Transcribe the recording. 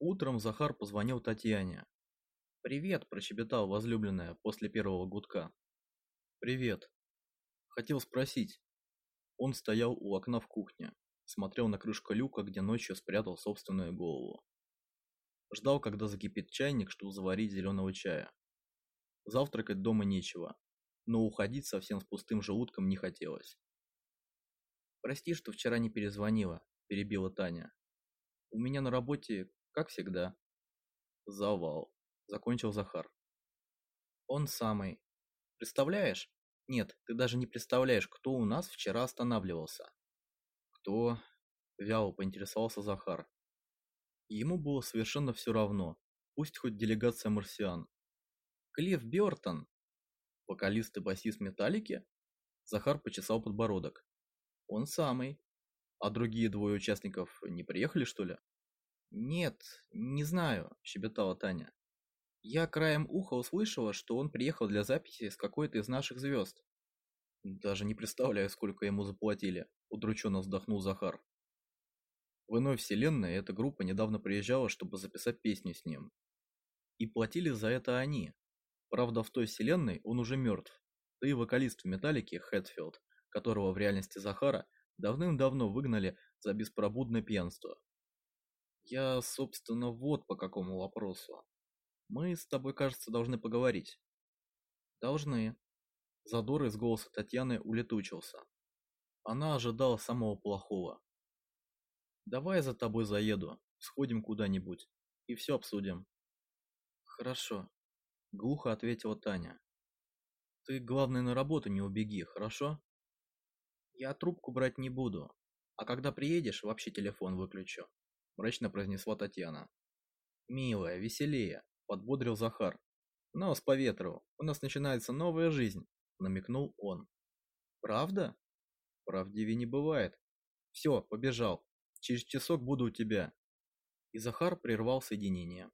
Утром Захар позвонил Татьяне. «Привет», – прощебетал возлюбленная после первого гудка. «Привет. Хотел спросить». Он стоял у окна в кухне, смотрел на крышку люка, где ночью спрятал собственную голову. Ждал, когда закипит чайник, чтобы заварить зеленого чая. Завтракать дома нечего, но уходить совсем с пустым желудком не хотелось. «Прости, что вчера не перезвонила», – перебила Таня. «У меня на работе как всегда. Завал. Закончил Захар. Он самый. Представляешь? Нет, ты даже не представляешь, кто у нас вчера останавливался. Кто? Вяло поинтересовался Захар. Ему было совершенно все равно. Пусть хоть делегация марсиан. Клифф Бёртон. Вокалист и басист Металлики? Захар почесал подбородок. Он самый. А другие двое участников не приехали, что ли? «Нет, не знаю», – щебетала Таня. «Я краем уха услышала, что он приехал для записи с какой-то из наших звезд». «Даже не представляю, сколько ему заплатили», – удрученно вздохнул Захар. В иной вселенной эта группа недавно приезжала, чтобы записать песню с ним. И платили за это они. Правда, в той вселенной он уже мертв. Да и вокалист в Металлике Хэтфилд, которого в реальности Захара давным-давно выгнали за беспробудное пьянство. Я, собственно, вот по какому вопросу. Мы с тобой, кажется, должны поговорить. Должны. Задор из голоса Татьяны улетучился. Она ожидала самого плохого. Давай за тобой заеду, сходим куда-нибудь и все обсудим. Хорошо. Глухо ответила Таня. Ты, главное, на работу не убеги, хорошо? Я трубку брать не буду, а когда приедешь, вообще телефон выключу мрачно произнесла Татьяна. «Милая, веселее», – подбодрил Захар. «Нос по ветру, у нас начинается новая жизнь», – намекнул он. «Правда?» «Правдивее не бывает. Все, побежал. Через часок буду у тебя». И Захар прервал соединение.